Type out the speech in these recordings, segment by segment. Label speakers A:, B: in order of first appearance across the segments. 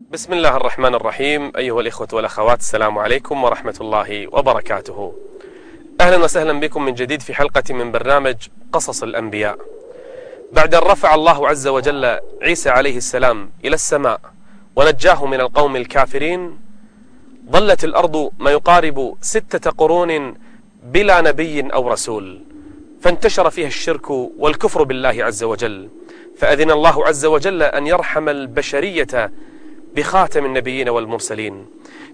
A: بسم الله الرحمن الرحيم. أيها الإخوة والأخوات السلام عليكم ورحمة الله وبركاته. أهلا وسهلا بكم من جديد في حلقة من برنامج قصص الأنبياء. بعد أن رفع الله عز وجل عيسى عليه السلام إلى السماء ونجاه من القوم الكافرين ظلت الأرض ما يقارب ستة قرون بلا نبي أو رسول فانتشر فيها الشرك والكفر بالله عز وجل. فأذن الله عز وجل أن يرحم البشرية بخاتم النبيين والمرسلين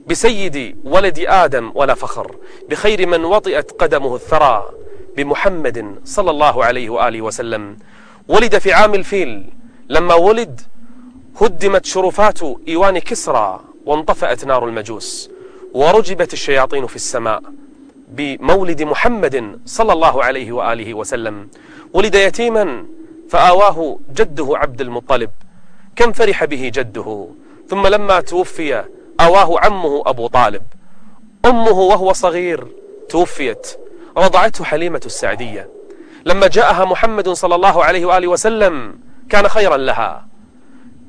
A: بسيد ولد آدم ولا فخر بخير من وطئت قدمه الثرى بمحمد صلى الله عليه وآله وسلم. ولد في عام الفيل لما ولد هدمت شرفات إيوان كسرى وانطفأت نار المجوس ورجبت الشياطين في السماء بمولد محمد صلى الله عليه وآله وسلم. ولد يتيما فآواه جده عبد المطلب كم فرح به جده؟ ثم لما توفي أواه عمه أبو طالب أمه وهو صغير توفيت رضعته حليمة السعدية. لما جاءها محمد صلى الله عليه وآله وسلم كان خيرا لها.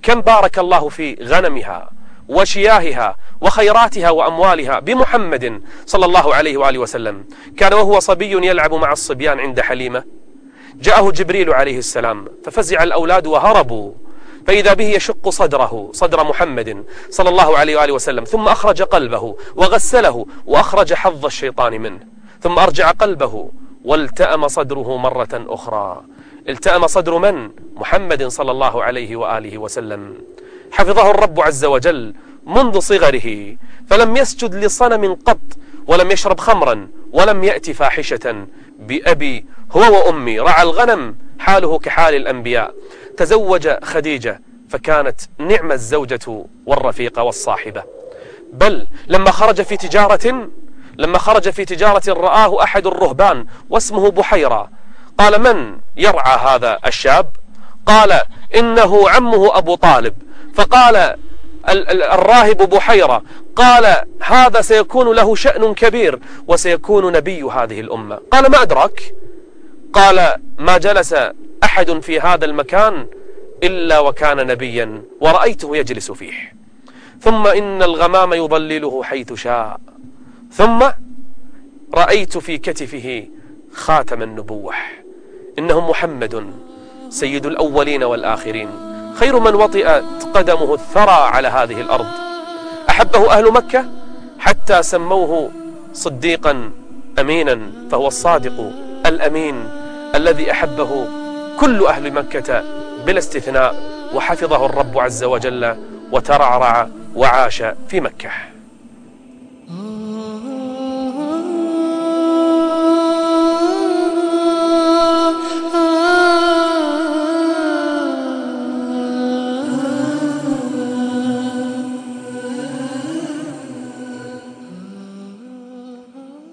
A: كم بارك الله في غنمها وشياهها وخيراتها وأموالها بمحمد صلى الله عليه وآله وسلم. كان وهو صبي يلعب مع الصبيان عند حليمة. جاءه جبريل عليه السلام ففزع الأولاد وهربوا. فإذا به يشق صدره صدر محمد صلى الله عليه وآله وسلم ثم أخرج قلبه وغسله وأخرج حظ الشيطان منه ثم أرجع قلبه والتأم صدره مرة أخرى. التأم صدر من؟ محمد صلى الله عليه وآله وسلم. حفظه الرب عز وجل منذ صغره فلم يسجد لصنم قط ولم يشرب خمرا ولم يأتي فاحشة بأبي هو وأمي. رعى الغنم حاله كحال الأنبياء. تزوج خديجة فكانت نعم الزوجة والرفيقة والصاحبة. بل لما خرج في تجارة لما خرج في تجارة رآه أحد الرهبان واسمه بحيرة. قال من يرعى هذا الشاب؟ قال إنه عمه أبو طالب. فقال الراهب بحيرة قال هذا سيكون له شأن كبير وسيكون نبي هذه الأمة. قال ما أدرك قال ما جلس أحد في هذا المكان إلا وكان نبيا ورأيته يجلس فيه. ثم إن الغمام يضلله حيث شاء. ثم رأيت في كتفه خاتم النبوة. إنه محمد سيد الأولين والآخرين. خير من وطئت قدمه الثرى على هذه الأرض. أحبه أهل مكة حتى سموه صديقا أمينا فهو الصادق الأمين الذي أحبه كل أهل مكة بلا استثناء وحفظه الرب عز وجل وترعرع وعاش في مكة.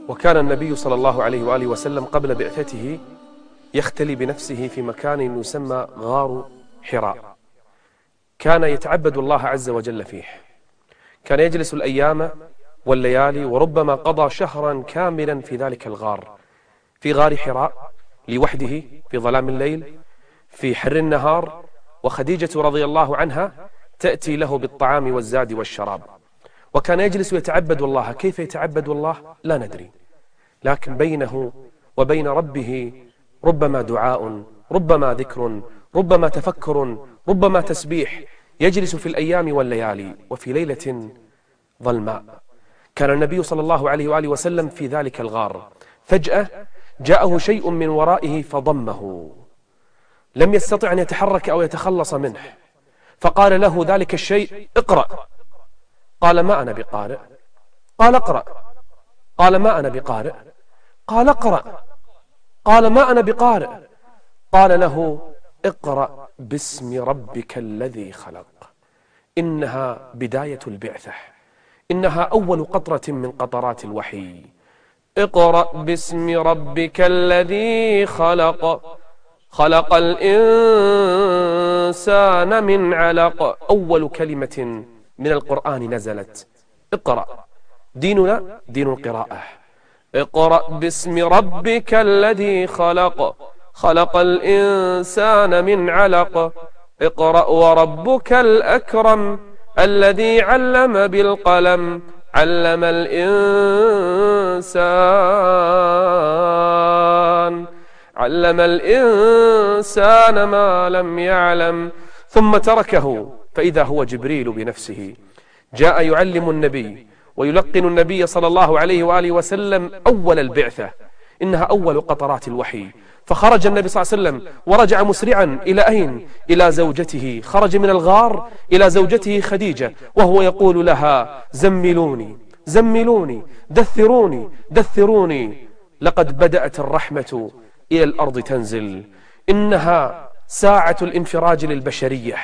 A: وكان النبي صلى الله عليه وآله وسلم قبل بعثته يختلي بنفسه في مكان يسمى غار حراء. كان يتعبد الله عز وجل فيه. كان يجلس الأيام والليالي وربما قضى شهرا كاملا في ذلك الغار في غار حراء لوحده في ظلام الليل في حر النهار. وخديجة رضي الله عنها تأتي له بالطعام والزاد والشراب. وكان يجلس يتعبد الله. كيف يتعبد الله؟ لا ندري. لكن بينه وبين ربه ربما دعاء ربما ذكر ربما تفكر ربما تسبيح يجلس في الأيام والليالي وفي ليلة ظلماء. كان النبي صلى الله عليه وآله وسلم في ذلك الغار. فجأة جاءه شيء من ورائه فضمه. لم يستطع أن يتحرك أو يتخلص منه. فقال له ذلك الشيء اقرأ. قال ما أنا بقارئ؟ قال اقرأ. قال ما أنا بقارئ؟ قال اقرأ. قال ما أنا بقارئ. قال له اقرأ باسم ربك الذي خلق. إنها بداية البعثة. إنها أول قطرة من قطرات الوحي. اقرأ باسم ربك الذي خلق. خلق الإنسان من علق. أول كلمة من القرآن نزلت. اقرأ. ديننا دين القراءة. اقرأ باسم ربك الذي خلق. خلق الإنسان من علق. اقرأ وربك الأكرم الذي علم بالقلم. علم الإنسان. علم الإنسان ما لم يعلم. ثم تركه. فإذا هو جبريل بنفسه. جاء يعلم النبي. ويلقن النبي صلى الله عليه وآله وسلم أول البعثة إنها أول قطرات الوحي. فخرج النبي صلى الله عليه وسلم ورجع مسرعا إلى أين؟ إلى زوجته. خرج من الغار إلى زوجته خديجة وهو يقول لها زملوني زملوني دثروني دثروني لقد بدأت الرحمة إلى الأرض تنزل. إنها ساعة الانفراج للبشرية.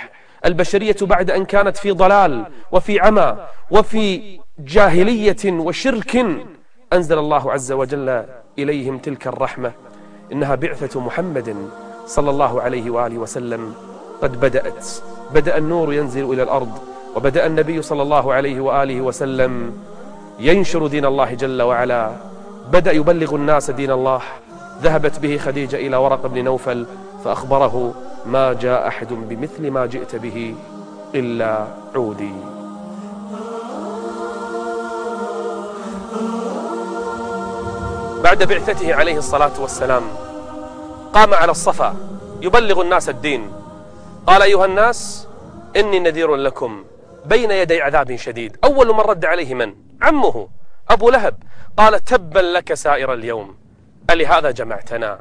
A: البشرية بعد أن كانت في ضلال وفي عمى وفي جاهلية وشرك أنزل الله عز وجل إليهم تلك الرحمة إنها بعثة محمد صلى الله عليه وآله وسلم. قد بدأت بدأ النور ينزل إلى الأرض وبدأ النبي صلى الله عليه وآله وسلم ينشر دين الله جل وعلا. بدأ يبلغ الناس دين الله. ذهبت به خديجة إلى ورق بن نوفل فأخبره ما جاء أحد بمثل ما جئت به إلا عودي. بعد بعثته عليه الصلاة والسلام. قام على الصفا يبلغ الناس الدين. قال أيها الناس إني نذير لكم بين يدي عذاب شديد. أول من رد عليه من؟ عمه أبو لهب. قال تبا لك سائر اليوم. ألهذا جمعتنا؟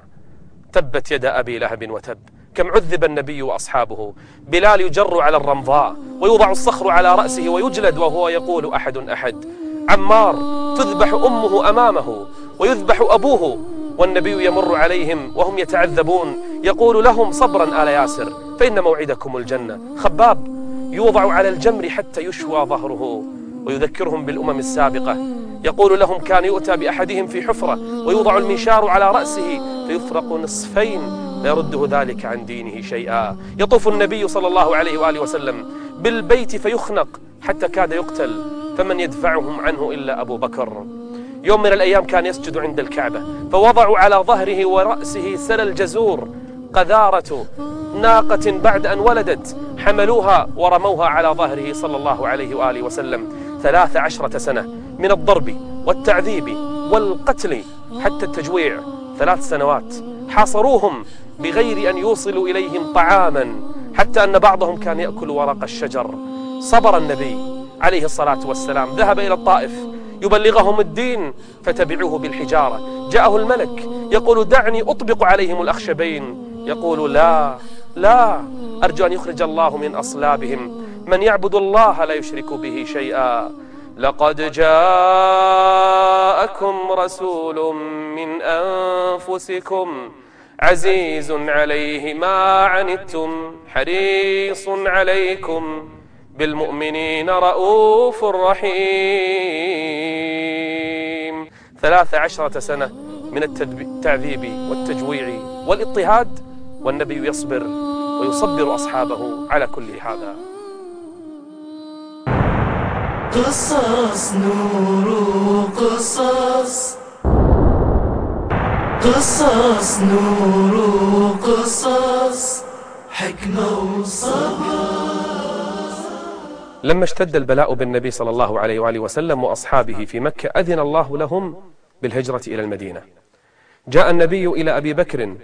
A: تبت يد أبي لهب وتب. كم عذب النبي وأصحابه. بلال يجر على الرمضاء ويوضع الصخر على رأسه ويجلد وهو يقول أحد أحد عمار تذبح أمه أمامه. ويذبح أبوه والنبي يمر عليهم وهم يتعذبون. يقول لهم صبرا آل ياسر فإن موعدكم الجنة. خباب يوضع على الجمر حتى يشوى ظهره ويذكرهم بالأمم السابقة. يقول لهم كان يؤتى بأحدهم في حفرة ويوضع المنشار على رأسه فيفرق نصفين لا يرده ذلك عن دينه شيئا. يطوف النبي صلى الله عليه وآله وسلم بالبيت فيخنق حتى كاد يقتل فمن يدفعهم عنه إلا أبو بكر. يوم من الأيام كان يسجد عند الكعبة فوضعوا على ظهره ورأسه سل الجزور قذارة ناقة بعد أن ولدت حملوها ورموها على ظهره صلى الله عليه وآله وسلم. ثلاث عشرة سنة من الضرب والتعذيب والقتل حتى التجويع. ثلاث سنوات حاصروهم بغير أن يوصلوا إليهم طعاما حتى أن بعضهم كان يأكل ورق الشجر. صبر النبي عليه الصلاة والسلام. ذهب إلى الطائف يبلغهم الدين فتبعوه بالحجارة. جاءه الملك يقول دعني أطبق عليهم الأخشبين. يقول لا لا أرجو أن يخرج الله من أصلابهم. من يعبد الله لا يشرك به شيئا. لقد جاءكم رسول من أنفسكم عزيز عليه ما عنتم حريص عليكم. بالمؤمنين رؤوف رحيم. ثلاث عشرة سنة من التعذيب والتجويع والاضطهاد والنبي يصبر ويصبر أصحابه على كل هذا. قصص نور قصص قصص نور قصص حكمة وصبر. لما اشتد البلاء بالنبي صلى الله عليه وآله وسلم وأصحابه في مكة أذن الله لهم بالهجرة إلى المدينة. جاء النبي إلى أبي بكر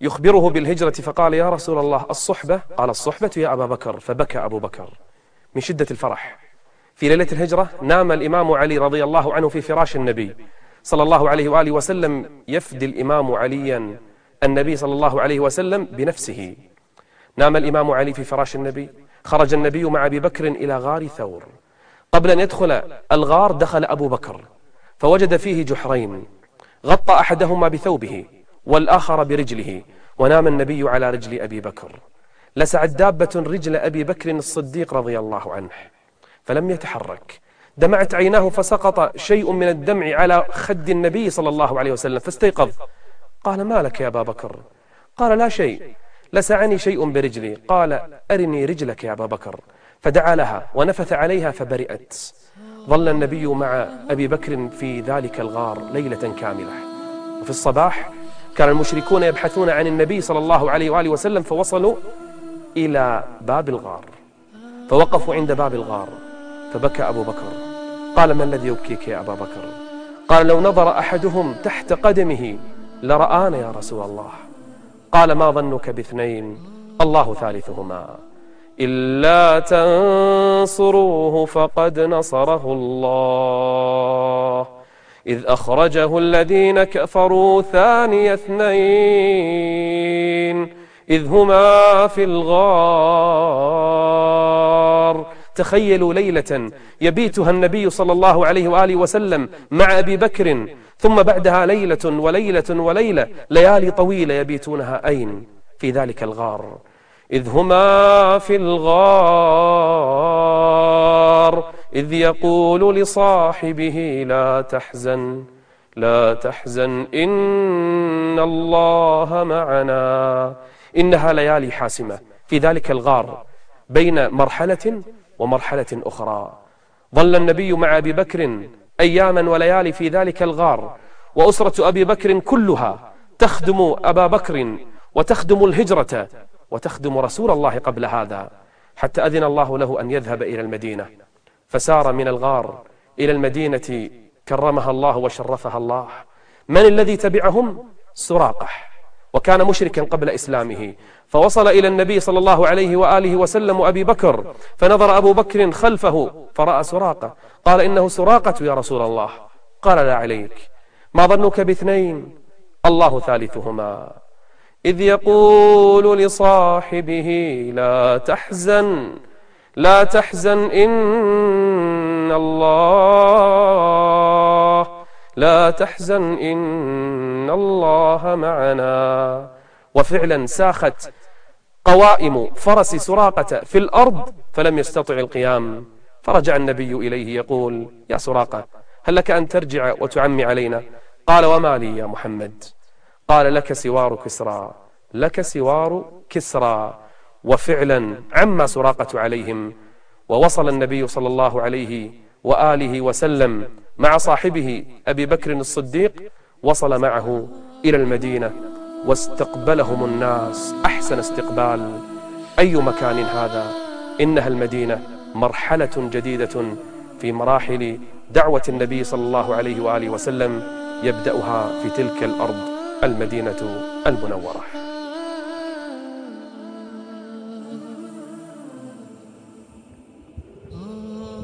A: يخبره بالهجرة فقال يا رسول الله الصحبة؟ قال الصحبة يا أبا بكر. فبكى أبو بكر من شدة الفرح. في ليلة الهجرة نام الإمام علي رضي الله عنه في فراش النبي صلى الله عليه وآله وسلم يفدي الإمام عليا النبي صلى الله عليه وسلم بنفسه. نام الإمام علي في فراش النبي. خرج النبي مع أبي بكر إلى غار ثور. قبل أن يدخل الغار دخل أبو بكر. فوجد فيه جحرين غطى أحدهما بثوبه والآخر برجله ونام النبي على رجل أبي بكر. لسعت دابة رجل أبي بكر الصديق رضي الله عنه فلم يتحرك. دمعت عيناه فسقط شيء من الدمع على خد النبي صلى الله عليه وسلم فاستيقظ. قال ما لك يا أبا بكر؟ قال لا شيء لسعني شيء برجلي. قال أرني رجلك يا أبا بكر. فدعا لها ونفث عليها فبرئت. ظل النبي مع أبي بكر في ذلك الغار ليلة كاملة. وفي الصباح كان المشركون يبحثون عن النبي صلى الله عليه وآله وسلم فوصلوا إلى باب الغار. فوقفوا عند باب الغار فبكى أبو بكر. قال ما الذي يبكيك يا أبا بكر؟ قال لو نظر أحدهم تحت قدمه لرآنا يا رسول الله. قال ما ظنك باثنين؟ الله ثالثهما. إلا تنصروه فقد نصره الله. إذ أخرجه الذين كفروا ثاني اثنين. إذ هما في الغار. تخيلوا ليلة يبيتها النبي صلى الله عليه وآله وسلم مع أبي بكر. ثم بعدها ليلة وليلة وليلة ليالي طويلة يبيتونها. أين؟ في ذلك الغار. إذ هما في الغار إذ يقول لصاحبه لا تحزن لا تحزن إن الله معنا. إنها ليالي حاسمة في ذلك الغار بين مرحلة ومرحلة أخرى. ظل النبي مع أبي بكر أياما وليالي في ذلك الغار وأسرة أبي بكر كلها تخدم أبا بكر وتخدم الهجرة وتخدم رسول الله قبل هذا حتى أذن الله له أن يذهب إلى المدينة. فسار من الغار إلى المدينة كرمها الله وشرفها الله. من الذي تبعهم؟ سراقح وكان مشركا قبل إسلامه. فوصل إلى النبي صلى الله عليه وآله وسلم أبي بكر فنظر أبو بكر خلفه فرأى سراقة. قال إنه سراقة يا رسول الله. قال لا عليك. ما ظنك باثنين؟ الله ثالثهما. إذ يقول لصاحبه لا تحزن لا تحزن إن الله لا تحزن إن الله معنا. وفعلا ساخت قوائم فرس سراقة في الأرض فلم يستطع القيام. فرجع النبي إليه يقول يا سراقة هل لك أن ترجع وتعمي علينا؟ قال وما لي يا محمد. قال لك سوار كسرى. لك سوار كسرى. وفعلا عم سراقة عليهم. ووصل النبي صلى الله عليه وآله وسلم مع صاحبه أبي بكر الصديق. وصل معه إلى المدينة. واستقبلهم الناس. أحسن استقبال. أي مكان هذا؟ إنها المدينة مرحلة جديدة في مراحل دعوة النبي صلى الله عليه وآله وسلم. يبدأها في تلك الأرض. المدينة المنورة.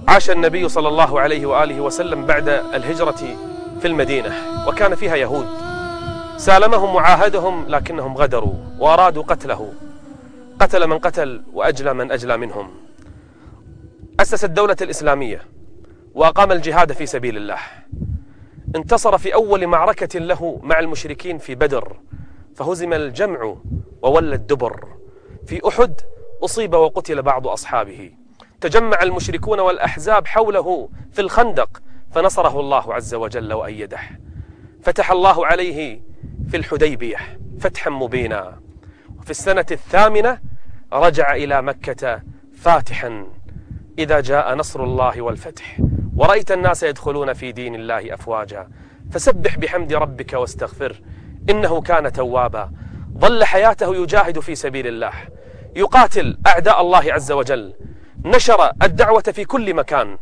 A: عاش النبي صلى الله عليه وآله وسلم بعد الهجرة في المدينة وكان فيها يهود. سالمهم وعاهدهم لكنهم غدروا وأرادوا قتله. قتل من قتل وأجلى من أجلى منهم. أسس الدولة الإسلامية وأقام الجهاد في سبيل الله. انتصر في أول معركة له مع المشركين في بدر فهزم الجمع وولى الدبر. في أحد أصيب وقتل بعض أصحابه. تجمع المشركون والأحزاب حوله في الخندق فنصره الله عز وجل وأيده. فتح الله عليه في الحديبية فتحا مبينا. وفي السنة الثامنة رجع إلى مكة فاتحا. إذا جاء نصر الله والفتح. ورأيت الناس يدخلون في دين الله أفواجا. فسبح بحمد ربك واستغفر إنه كان توابا. ظل حياته يجاهد في سبيل الله. يقاتل أعداء الله عز وجل. نشر الدعوة في كل مكان.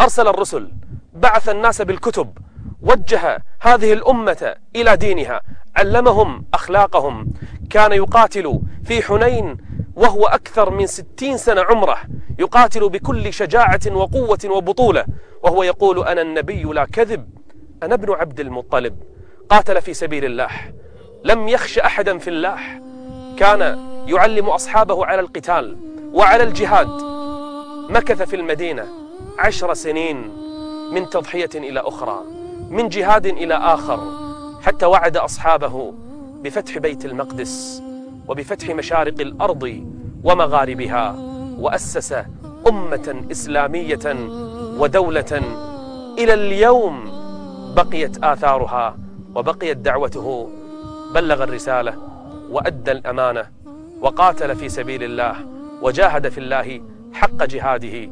A: أرسل الرسل. بعث الناس بالكتب. وجه هذه الأمة إلى دينها. علمهم أخلاقهم. كان يقاتل في حنين وهو أكثر من ستين سنة عمره. يقاتل بكل شجاعة وقوة وبطولة. وهو يقول أنا النبي لا كذب أنا ابن عبد المطلب. قاتل في سبيل الله. لم يخش أحدا في الله. كان يعلم أصحابه على القتال وعلى الجهاد. مكث في المدينة عشر سنين من تضحية إلى أخرى. من جهاد إلى آخر حتى وعد أصحابه بفتح بيت المقدس وبفتح مشارق الأرض ومغاربها وأسس أمة إسلامية ودولة. إلى اليوم بقيت آثارها وبقيت دعوته. بلغ الرسالة وأدى الأمانة وقاتل في سبيل الله وجاهد في الله حق جهاده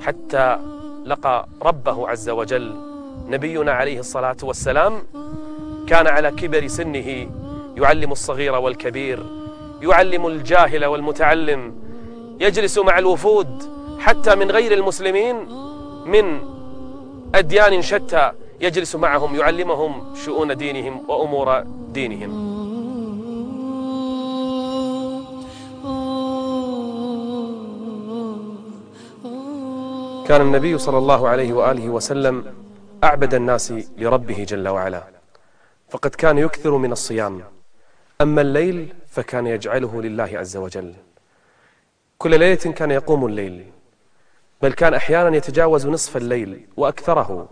A: حتى لقى ربه عز وجل. نبينا عليه الصلاة والسلام كان على كبر سنه يعلم الصغير والكبير يعلم الجاهل والمتعلم يجلس مع الوفود حتى من غير المسلمين من أديان شتى يجلس معهم يعلمهم شؤون دينهم وأمور دينهم. كان النبي صلى الله عليه وآله وسلم أعبد الناس لربه جل وعلا فقد كان يكثر من الصيام. أما الليل فكان يجعله لله عز وجل. كل ليلة كان يقوم الليل بل كان أحيانا يتجاوز نصف الليل وأكثره.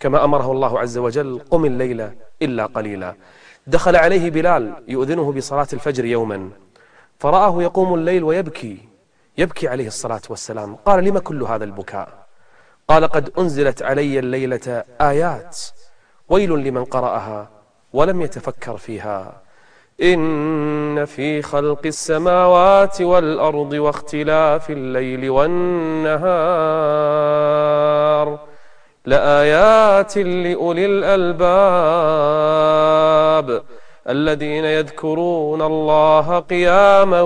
A: كما أمره الله عز وجل قم الليل إلا قليلا. دخل عليه بلال يؤذنه بصلاة الفجر يوما فرآه يقوم الليل ويبكي يبكي عليه الصلاة والسلام. قال لم كل هذا البكاء؟ قال قد أنزلت علي الليلة آيات. ويل لمن قرأها ولم يتفكر فيها. إن في خلق السماوات والأرض واختلاف الليل والنهار. لآيات لأولي الألباب. الذين يذكرون الله قياما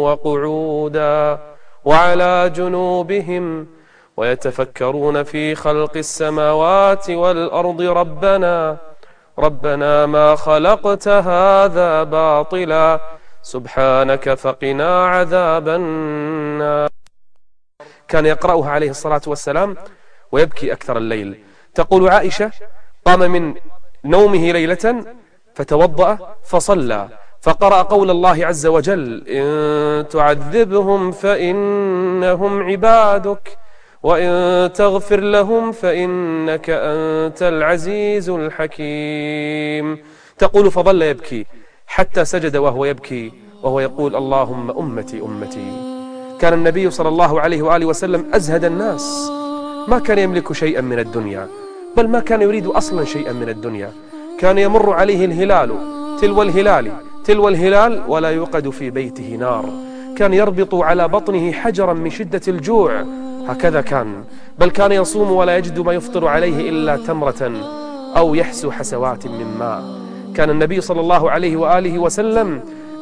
A: وقعودا. وعلى جنوبهم ويتفكرون في خلق السماوات والأرض ربنا. ربنا ما خلقت هذا باطلا. سبحانك فقنا عذاب النار. كان يقرأها عليه الصلاة والسلام ويبكي أكثر الليل. تقول عائشة قام من نومه ليلة فتوضأ فصلى. فقرأ قول الله عز وجل إن تعذبهم فإنهم عبادك. وإن تغفر لهم فإنك أنت العزيز الحكيم. تقول فظل يبكي حتى سجد وهو يبكي وهو يقول اللهم أمتي أمتي. كان النبي صلى الله عليه وآله وسلم أزهد الناس. ما كان يملك شيئا من الدنيا بل ما كان يريد أصلا شيئا من الدنيا. كان يمر عليه الهلال تلو الهلال تلو الهلال ولا يوقد في بيته نار. كان يربط على بطنه حجرا من شدة الجوع هكذا كان. بل كان يصوم ولا يجد ما يفطر عليه إلا تمرة أو يحسو حسوات من ماء. كان النبي صلى الله عليه وآله وسلم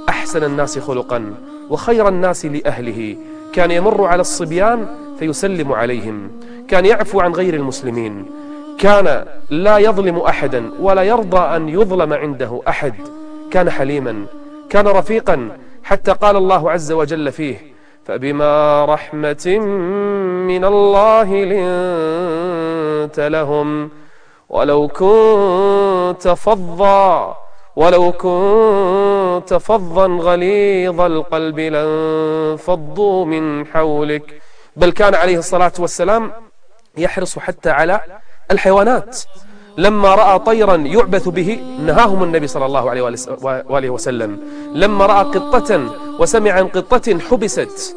A: أحسن الناس خلقا وخير الناس لأهله. كان يمر على الصبيان فيسلم عليهم. كان يعفو عن غير المسلمين. كان لا يظلم أحدا ولا يرضى أن يظلم عنده أحد. كان حليما. كان رفيقا. حتى قال الله عز وجل فيه فبما رحمة من الله لنت لهم ولو كنت فظا ولو كنت فظا غليظ القلب لانفضوا من حولك. بل كان عليه الصلاة والسلام يحرص حتى على الحيوانات. لما رأى طيرا يعبث به نهاهم النبي صلى الله عليه وآله وسلم. لما رأى قطة وسمع عن قطة حبست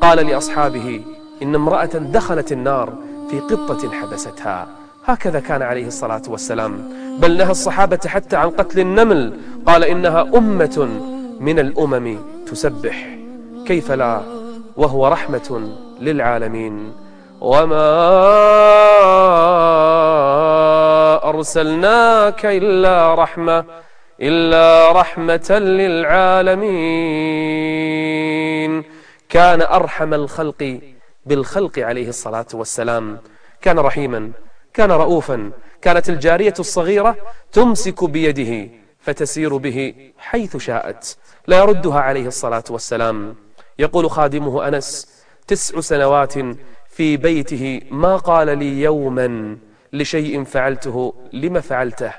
A: قال لأصحابه إن امرأة دخلت النار في قطة حبستها. هكذا كان عليه الصلاة والسلام. بل نهى الصحابة حتى عن قتل النمل. قال إنها أمة من الأمم تسبح. كيف لا؟ وهو رحمة للعالمين. وما أرسلناك إلا رحمة إلا رحمة للعالمين. كان أرحم الخلق بالخلق عليه الصلاة والسلام. كان رحيما كان رؤوفا كانت الجارية الصغيرة تمسك بيده فتسير به حيث شاءت لا يردها عليه الصلاة والسلام. يقول خادمه أنس تسع سنوات في بيته ما قال لي يوما. لشيء فعلته لم فعلته؟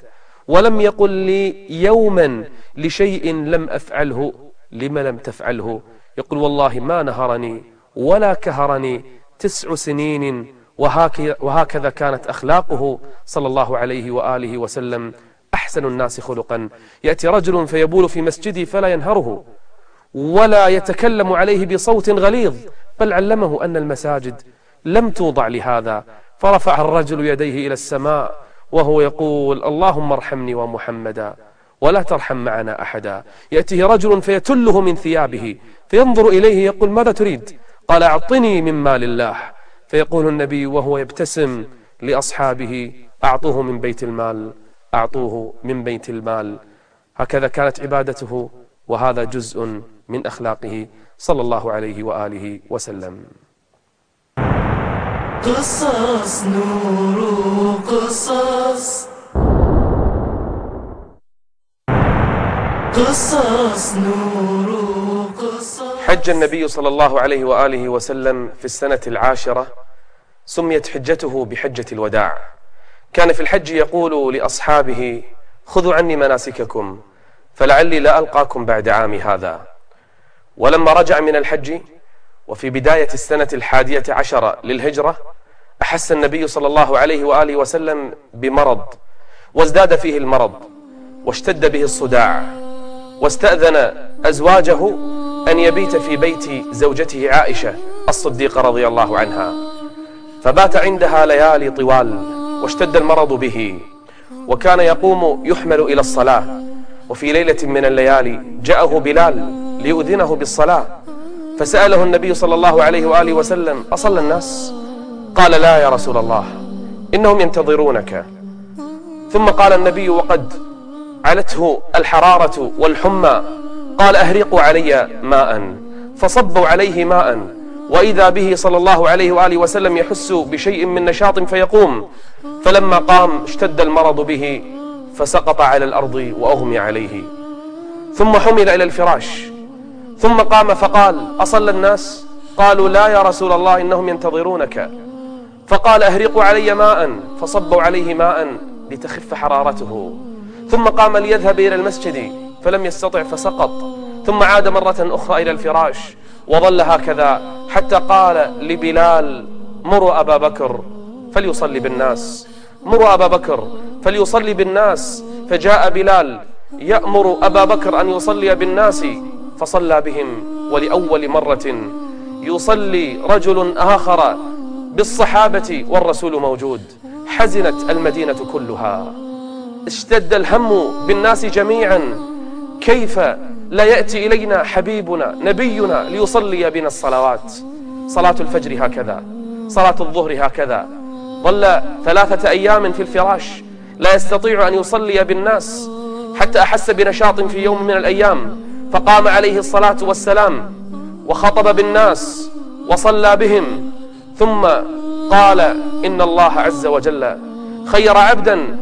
A: ولم يقل لي يوما لشيء لم أفعله لم لم تفعله؟ يقول والله ما نهرني ولا كهرني تسع سنين وهكذا كانت أخلاقه صلى الله عليه وآله وسلم أحسن الناس خلقا. يأتي رجل فيبول في مسجدي فلا ينهره ولا يتكلم عليه بصوت غليظ بل علمه أن المساجد لم توضع لهذا. فرفع الرجل يديه إلى السماء وهو يقول اللهم ارحمني ومحمدا ولا ترحم معنا أحدا. يأتيه رجل فيتله من ثيابه فينظر إليه يقول ماذا تريد؟ قال أعطني من مال الله. فيقول النبي وهو يبتسم لأصحابه أعطوه من بيت المال أعطوه من بيت المال. هكذا كانت عبادته وهذا جزء من أخلاقه. صلى الله عليه وآله وسلم.
B: قصص نور قصص قصص نور قصص
A: حج النبي صلى الله عليه وآله وسلم في السنة العاشرة سميت حجته بحجة الوداع. كان في الحج يقول لأصحابه خذوا عني مناسككم فلعلي لا ألقاكم بعد عامي هذا. ولما رجع من الحج وفي بداية السنة الحادية عشر للهجرة أحس النبي صلى الله عليه وآله وسلم بمرض وازداد فيه المرض واشتد به الصداع واستأذن أزواجه أن يبيت في بيت زوجته عائشة الصديقة رضي الله عنها. فبات عندها ليالي طوال واشتد المرض به وكان يقوم يحمل إلى الصلاة وفي ليلة من الليالي جاءه بلال ليؤذنه بالصلاة. فسأله النبي صلى الله عليه وآله وسلم أصلى الناس؟ قال لا يا رسول الله إنهم ينتظرونك. ثم قال النبي وقد علته الحرارة والحمى. قال أهرقوا علي ماء فصبوا عليه ماء. وإذا به صلى الله عليه وآله وسلم يحس بشيء من نشاط فيقوم. فلما قام اشتد المرض به فسقط على الأرض وأغمي عليه. ثم حمل إلى الفراش. ثم قام فقال أصلى الناس؟ قالوا لا يا رسول الله إنهم ينتظرونك. فقال أهرقوا علي ماء فصبوا عليه ماء لتخف حرارته. ثم قام ليذهب إلى المسجد فلم يستطع فسقط. ثم عاد مرة أخرى إلى الفراش وظل هكذا حتى قال لبلال مروا أبا بكر فليصلي بالناس. مروا أبا بكر فليصلي بالناس. فجاء بلال يأمر أبا بكر أن يصلي بالناس. فصلى بهم ولأول مرة يصلي رجل آخر بالصحابة والرسول موجود. حزنت المدينة كلها. اشتد الهم بالناس جميعا. كيف لا يأتي إلينا حبيبنا نبينا ليصلي بنا الصلوات؟ صلاة الفجر هكذا صلاة الظهر هكذا. ظل ثلاثة أيام في الفراش. لا يستطيع أن يصلي بالناس. حتى أحس بنشاط في يوم من الأيام. فقام عليه الصلاة والسلام وخطب بالناس وصلى بهم. ثم قال إن الله عز وجل خير عبدا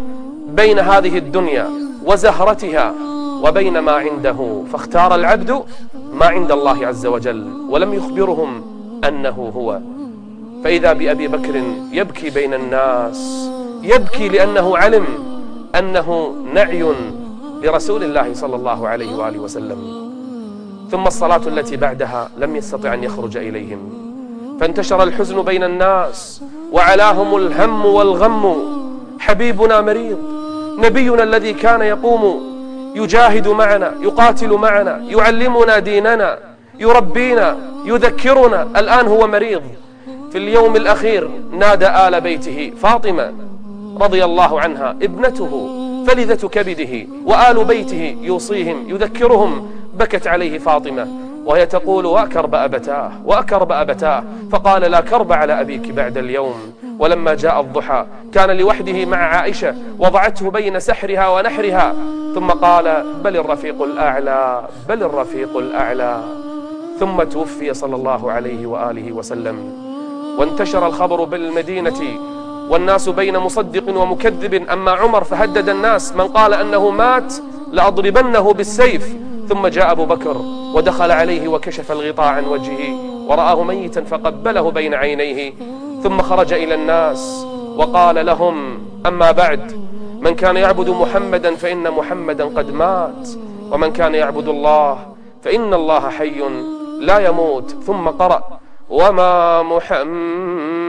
A: بين هذه الدنيا وزهرتها وبين ما عنده. فاختار العبد ما عند الله عز وجل ولم يخبرهم أنه هو. فإذا بأبي بكر يبكي بين الناس يبكي لأنه علم أنه نعي لرسول الله صلى الله عليه وآله وسلم. ثم الصلاة التي بعدها لم يستطع أن يخرج إليهم. فانتشر الحزن بين الناس وعلاهم الهم والغم. حبيبنا مريض نبينا الذي كان يقوم يجاهد معنا يقاتل معنا يعلمنا ديننا يربينا يذكرنا. الآن هو مريض. في اليوم الأخير نادى آل بيته فاطمة رضي الله عنها ابنته. فلذة كبده وآل بيته يوصيهم يذكرهم بكت عليه فاطمة. وهي تقول وأكرب أبتاه وأكرب أبتاه. فقال لا كرب على أبيك بعد اليوم. ولما جاء الضحى كان لوحده مع عائشة وضعته بين سحرها ونحرها. ثم قال بل الرفيق الأعلى بل الرفيق الأعلى. ثم توفي صلى الله عليه وآله وسلم. وانتشر الخبر بالمدينة والناس بين مصدق ومكذب. أما عمر فهدد الناس. من قال أنه مات لأضربنه بالسيف. ثم جاء أبو بكر ودخل عليه وكشف الغطاء عن وجهه ورآه ميتا فقبله بين عينيه. ثم خرج إلى الناس وقال لهم أما بعد من كان يعبد محمدا فإن محمدا قد مات. ومن كان يعبد الله فإن الله حي لا يموت. ثم قرأ وما محمد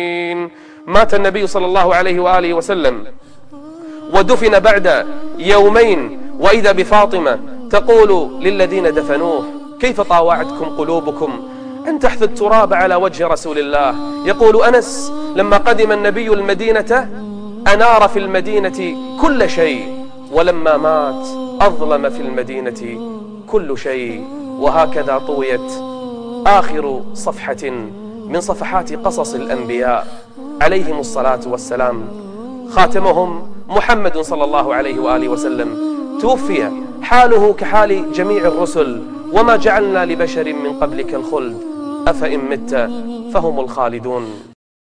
A: مات النبي صلى الله عليه وآله وسلم. ودفن بعد يومين وإذا بفاطمة تقول للذين دفنوه كيف طاوعتكم قلوبكم أن تحث التراب على وجه رسول الله؟ يقول أنس لما قدم النبي المدينة أنار في المدينة كل شيء ولما مات أظلم في المدينة كل شيء. وهكذا طويت آخر صفحة. من صفحات قصص الأنبياء. عليهم الصلاة والسلام. خاتمهم محمد صلى الله عليه وآله وسلم. توفي حاله كحال جميع الرسل. وما جعلنا لبشر من قبلك الخلد. أفإن مت فهم الخالدون.